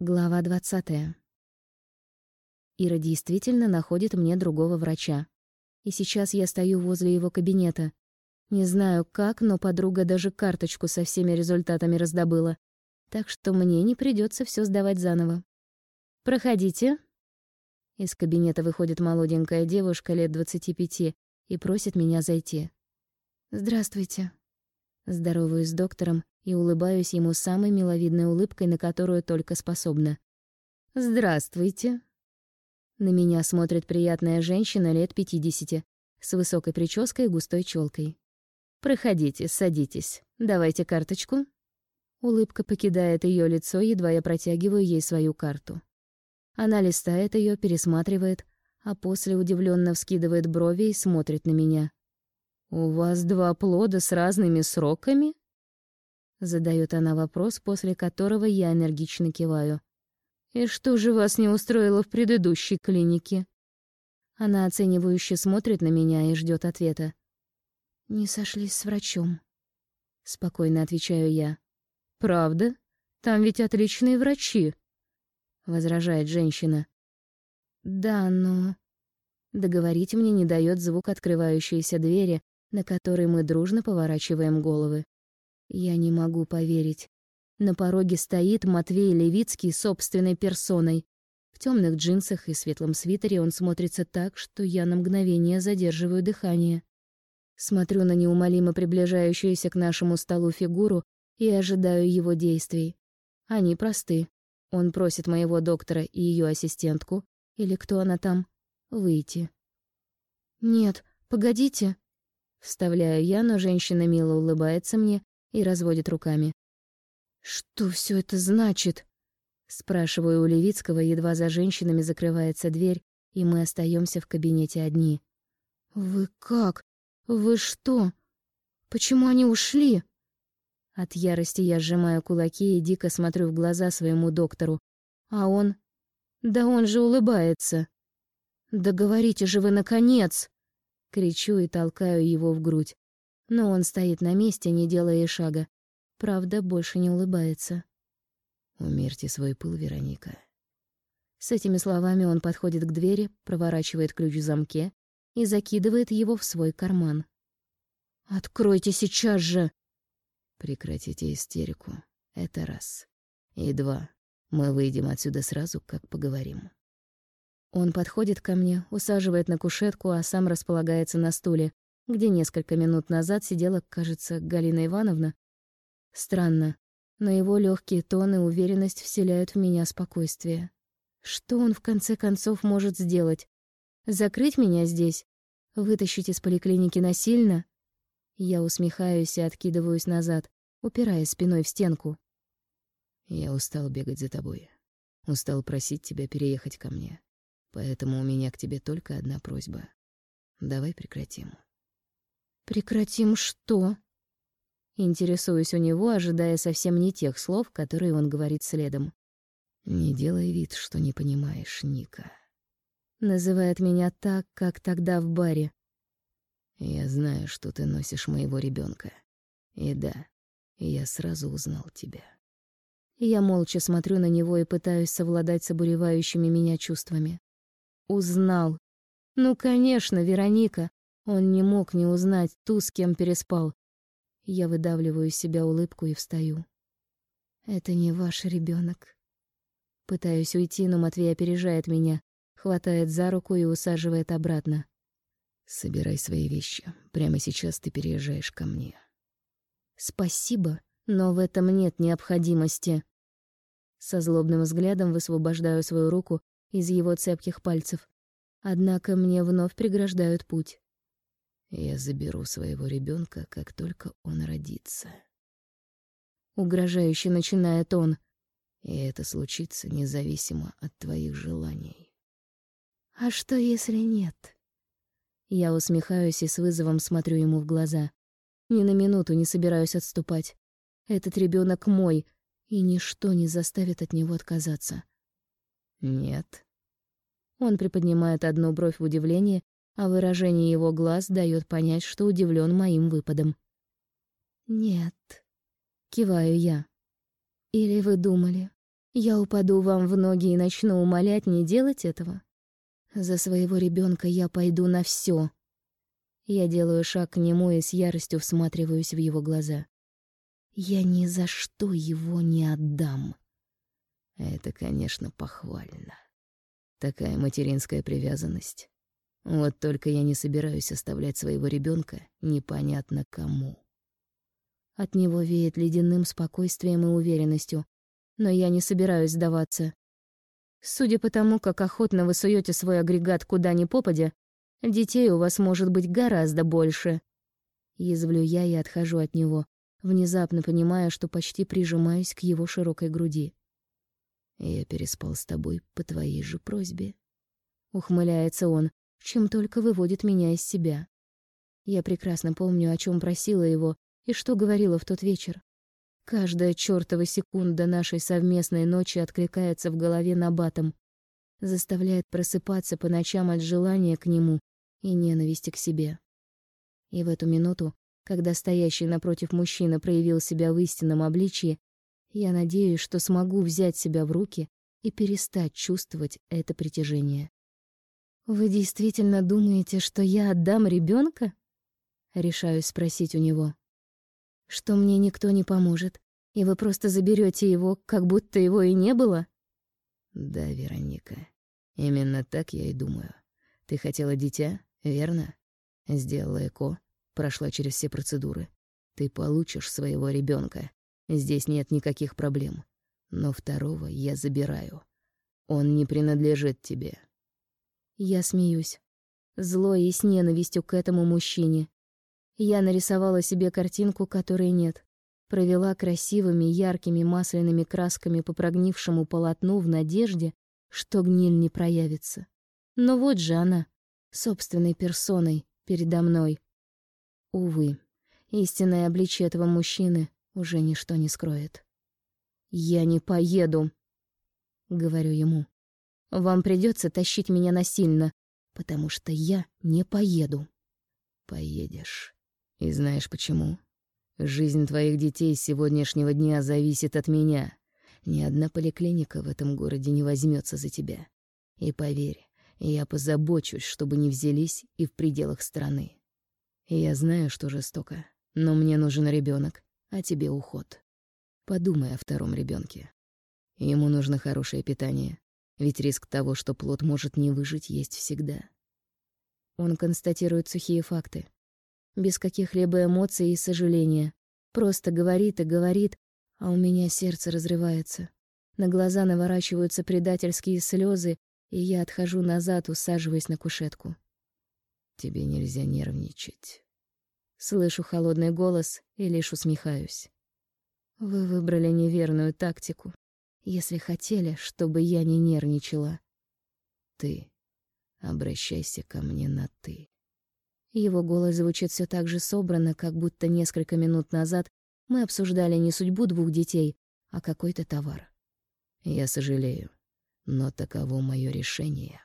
Глава двадцатая. Ира действительно находит мне другого врача. И сейчас я стою возле его кабинета. Не знаю как, но подруга даже карточку со всеми результатами раздобыла. Так что мне не придется все сдавать заново. «Проходите». Из кабинета выходит молоденькая девушка лет двадцати пяти и просит меня зайти. «Здравствуйте». Здороваюсь с доктором и улыбаюсь ему самой миловидной улыбкой, на которую только способна. «Здравствуйте». На меня смотрит приятная женщина лет пятидесяти, с высокой прической и густой челкой. «Проходите, садитесь. Давайте карточку». Улыбка покидает ее лицо, едва я протягиваю ей свою карту. Она листает ее, пересматривает, а после удивленно вскидывает брови и смотрит на меня. «У вас два плода с разными сроками?» Задает она вопрос, после которого я энергично киваю. «И что же вас не устроило в предыдущей клинике?» Она оценивающе смотрит на меня и ждет ответа. «Не сошлись с врачом», — спокойно отвечаю я. «Правда? Там ведь отличные врачи», — возражает женщина. «Да, но...» Договорить мне не дает звук открывающейся двери, на который мы дружно поворачиваем головы. Я не могу поверить. На пороге стоит Матвей Левицкий собственной персоной. В темных джинсах и светлом свитере он смотрится так, что я на мгновение задерживаю дыхание. Смотрю на неумолимо приближающуюся к нашему столу фигуру и ожидаю его действий. Они просты. Он просит моего доктора и ее ассистентку, или кто она там, выйти. «Нет, погодите», Вставляю я, но женщина мило улыбается мне и разводит руками. «Что все это значит?» Спрашиваю у Левицкого, едва за женщинами закрывается дверь, и мы остаемся в кабинете одни. «Вы как? Вы что? Почему они ушли?» От ярости я сжимаю кулаки и дико смотрю в глаза своему доктору. А он... Да он же улыбается. «Да говорите же вы, наконец!» Кричу и толкаю его в грудь. Но он стоит на месте, не делая шага. Правда, больше не улыбается. «Умерьте свой пыл, Вероника». С этими словами он подходит к двери, проворачивает ключ в замке и закидывает его в свой карман. «Откройте сейчас же!» «Прекратите истерику. Это раз. И два. Мы выйдем отсюда сразу, как поговорим». Он подходит ко мне, усаживает на кушетку, а сам располагается на стуле, где несколько минут назад сидела, кажется, Галина Ивановна. Странно, но его легкие тоны и уверенность вселяют в меня спокойствие. Что он в конце концов может сделать? Закрыть меня здесь? Вытащить из поликлиники насильно? Я усмехаюсь и откидываюсь назад, упираясь спиной в стенку. Я устал бегать за тобой. Устал просить тебя переехать ко мне. Поэтому у меня к тебе только одна просьба. Давай прекратим. Прекратим что? Интересуюсь у него, ожидая совсем не тех слов, которые он говорит следом. Не делай вид, что не понимаешь, Ника. Называет меня так, как тогда в баре. Я знаю, что ты носишь моего ребенка. И да, я сразу узнал тебя. Я молча смотрю на него и пытаюсь совладать с обуревающими меня чувствами. Узнал. Ну, конечно, Вероника. Он не мог не узнать ту, с кем переспал. Я выдавливаю из себя улыбку и встаю. Это не ваш ребенок. Пытаюсь уйти, но Матвей опережает меня, хватает за руку и усаживает обратно. Собирай свои вещи. Прямо сейчас ты переезжаешь ко мне. Спасибо, но в этом нет необходимости. Со злобным взглядом высвобождаю свою руку из его цепких пальцев. Однако мне вновь преграждают путь. Я заберу своего ребенка, как только он родится. Угрожающе начинает он. И это случится независимо от твоих желаний. А что, если нет? Я усмехаюсь и с вызовом смотрю ему в глаза. Ни на минуту не собираюсь отступать. Этот ребенок мой, и ничто не заставит от него отказаться. Нет. Он приподнимает одну бровь в удивлении, а выражение его глаз дает понять, что удивлен моим выпадом. Нет. Киваю я. Или вы думали, Я упаду вам в ноги и начну умолять не делать этого. За своего ребенка я пойду на все. Я делаю шаг к нему и с яростью всматриваюсь в его глаза. Я ни за что его не отдам. Это, конечно, похвально. Такая материнская привязанность. Вот только я не собираюсь оставлять своего ребенка непонятно кому. От него веет ледяным спокойствием и уверенностью, но я не собираюсь сдаваться. Судя по тому, как охотно вы суете свой агрегат куда ни попадя, детей у вас может быть гораздо больше. Язвлю я и отхожу от него, внезапно понимая, что почти прижимаюсь к его широкой груди. Я переспал с тобой по твоей же просьбе. Ухмыляется он, чем только выводит меня из себя. Я прекрасно помню, о чем просила его и что говорила в тот вечер. Каждая чёртова секунда нашей совместной ночи откликается в голове набатом, заставляет просыпаться по ночам от желания к нему и ненависти к себе. И в эту минуту, когда стоящий напротив мужчина проявил себя в истинном обличии, я надеюсь, что смогу взять себя в руки и перестать чувствовать это притяжение. «Вы действительно думаете, что я отдам ребенка? Решаюсь спросить у него что мне никто не поможет, и вы просто заберете его, как будто его и не было? Да, Вероника, именно так я и думаю. Ты хотела дитя, верно? Сделала ЭКО, прошла через все процедуры. Ты получишь своего ребенка. Здесь нет никаких проблем. Но второго я забираю. Он не принадлежит тебе. Я смеюсь. Злой и с ненавистью к этому мужчине. Я нарисовала себе картинку, которой нет. Провела красивыми, яркими масляными красками по прогнившему полотну в надежде, что гниль не проявится. Но вот же она, собственной персоной, передо мной. Увы, истинное обличие этого мужчины уже ничто не скроет. «Я не поеду», — говорю ему. «Вам придется тащить меня насильно, потому что я не поеду». «Поедешь». И знаешь почему? Жизнь твоих детей с сегодняшнего дня зависит от меня. Ни одна поликлиника в этом городе не возьмется за тебя. И поверь, я позабочусь, чтобы не взялись и в пределах страны. Я знаю, что жестоко, но мне нужен ребенок, а тебе уход. Подумай о втором ребенке. Ему нужно хорошее питание, ведь риск того, что плод может не выжить, есть всегда. Он констатирует сухие факты без каких-либо эмоций и сожаления. Просто говорит и говорит, а у меня сердце разрывается. На глаза наворачиваются предательские слезы, и я отхожу назад, усаживаясь на кушетку. «Тебе нельзя нервничать». Слышу холодный голос и лишь усмехаюсь. Вы выбрали неверную тактику, если хотели, чтобы я не нервничала. Ты обращайся ко мне на «ты». Его голос звучит все так же собрано, как будто несколько минут назад мы обсуждали не судьбу двух детей, а какой-то товар. Я сожалею, но таково мое решение.